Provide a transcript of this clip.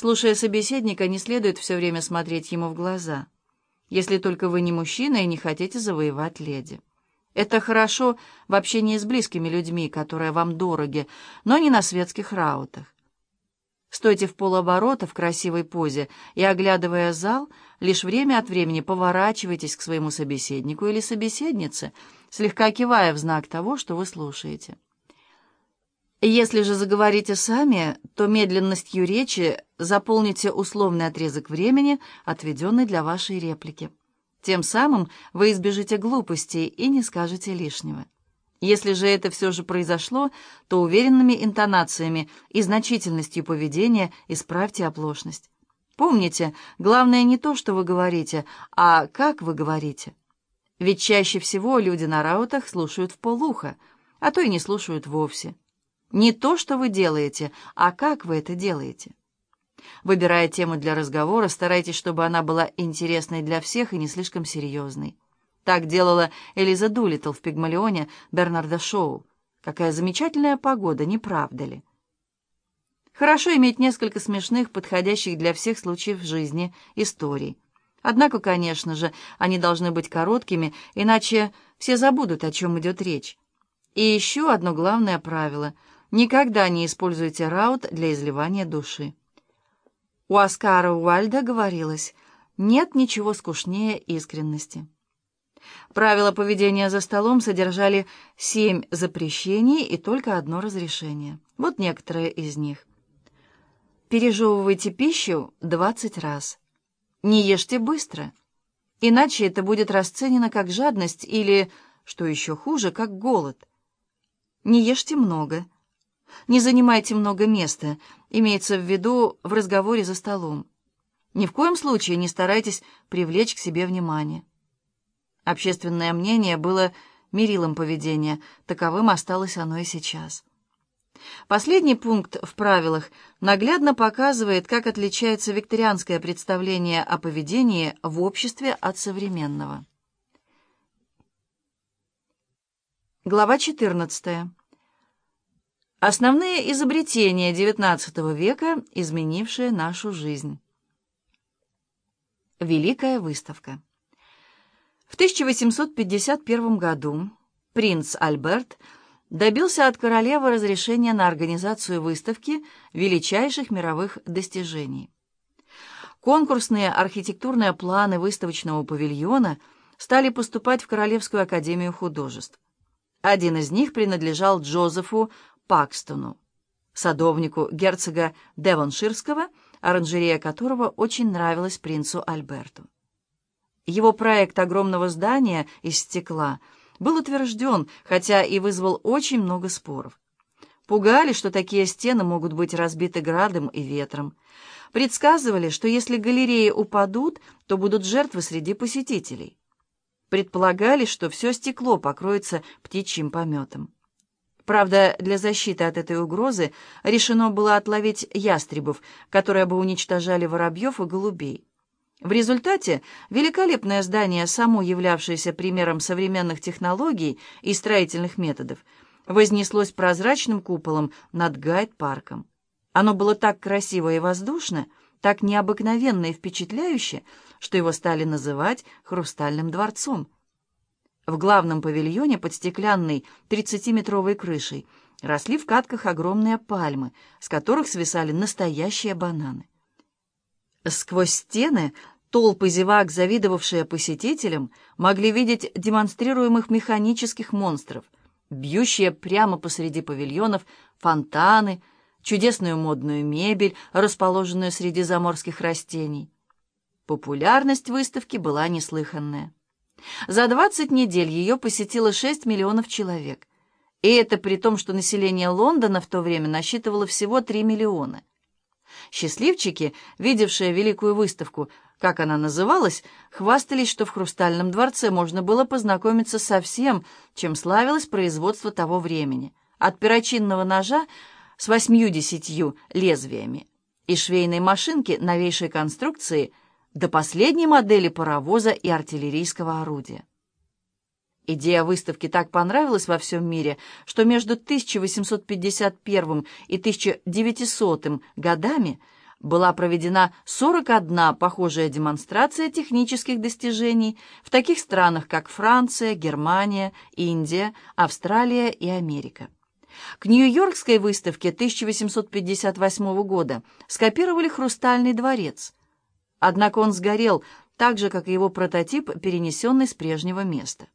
Слушая собеседника, не следует все время смотреть ему в глаза, если только вы не мужчина и не хотите завоевать леди. Это хорошо в общении с близкими людьми, которые вам дороги, но не на светских раутах. Стойте в полоборота в красивой позе и, оглядывая зал, лишь время от времени поворачивайтесь к своему собеседнику или собеседнице, слегка кивая в знак того, что вы слушаете. Если же заговорите сами, то медленностью речи заполните условный отрезок времени, отведенный для вашей реплики. Тем самым вы избежите глупостей и не скажете лишнего. Если же это все же произошло, то уверенными интонациями и значительностью поведения исправьте оплошность. Помните, главное не то, что вы говорите, а как вы говорите. Ведь чаще всего люди на раутах слушают в полухо, а то и не слушают вовсе. Не то, что вы делаете, а как вы это делаете. Выбирая тему для разговора, старайтесь, чтобы она была интересной для всех и не слишком серьезной. Так делала Элиза Дулиттл в «Пигмалионе» Бернарда Шоу. Какая замечательная погода, не правда ли? Хорошо иметь несколько смешных, подходящих для всех случаев жизни, историй. Однако, конечно же, они должны быть короткими, иначе все забудут, о чем идет речь. И еще одно главное правило — Никогда не используйте раут для изливания души. У Оскара Уальда говорилось, нет ничего скучнее искренности. Правила поведения за столом содержали семь запрещений и только одно разрешение. Вот некоторые из них. Пережевывайте пищу 20 раз. Не ешьте быстро, иначе это будет расценено как жадность или, что еще хуже, как голод. Не ешьте много. Не занимайте много места, имеется в виду в разговоре за столом. Ни в коем случае не старайтесь привлечь к себе внимание. Общественное мнение было мерилом поведения, таковым осталось оно и сейчас. Последний пункт в правилах наглядно показывает, как отличается викторианское представление о поведении в обществе от современного. Глава 14. Основные изобретения XIX века, изменившие нашу жизнь. Великая выставка. В 1851 году принц Альберт добился от королевы разрешения на организацию выставки величайших мировых достижений. Конкурсные архитектурные планы выставочного павильона стали поступать в Королевскую академию художеств. Один из них принадлежал Джозефу Пакстону, садовнику герцога Девонширского, оранжерея которого очень нравилась принцу Альберту. Его проект огромного здания из стекла был утвержден, хотя и вызвал очень много споров. Пугали, что такие стены могут быть разбиты градом и ветром. Предсказывали, что если галереи упадут, то будут жертвы среди посетителей. Предполагали, что все стекло покроется птичьим пометом. Правда, для защиты от этой угрозы решено было отловить ястребов, которые бы уничтожали воробьев и голубей. В результате великолепное здание, само являвшееся примером современных технологий и строительных методов, вознеслось прозрачным куполом над Гайд-парком. Оно было так красиво и воздушно, так необыкновенно и впечатляюще, что его стали называть «хрустальным дворцом». В главном павильоне под стеклянной 30-метровой крышей росли в катках огромные пальмы, с которых свисали настоящие бананы. Сквозь стены толпы зевак, завидовавшие посетителям, могли видеть демонстрируемых механических монстров, бьющие прямо посреди павильонов фонтаны, чудесную модную мебель, расположенную среди заморских растений. Популярность выставки была неслыханная. За 20 недель ее посетило 6 миллионов человек. И это при том, что население Лондона в то время насчитывало всего 3 миллиона. Счастливчики, видевшие великую выставку, как она называлась, хвастались, что в Хрустальном дворце можно было познакомиться со всем, чем славилось производство того времени, от перочинного ножа с восьмью-десятью лезвиями и швейной машинки новейшей конструкции – до последней модели паровоза и артиллерийского орудия. Идея выставки так понравилась во всем мире, что между 1851 и 1900 годами была проведена 41 похожая демонстрация технических достижений в таких странах, как Франция, Германия, Индия, Австралия и Америка. К Нью-Йоркской выставке 1858 года скопировали «Хрустальный дворец». Однако он сгорел так же, как и его прототип, перенесенный с прежнего места.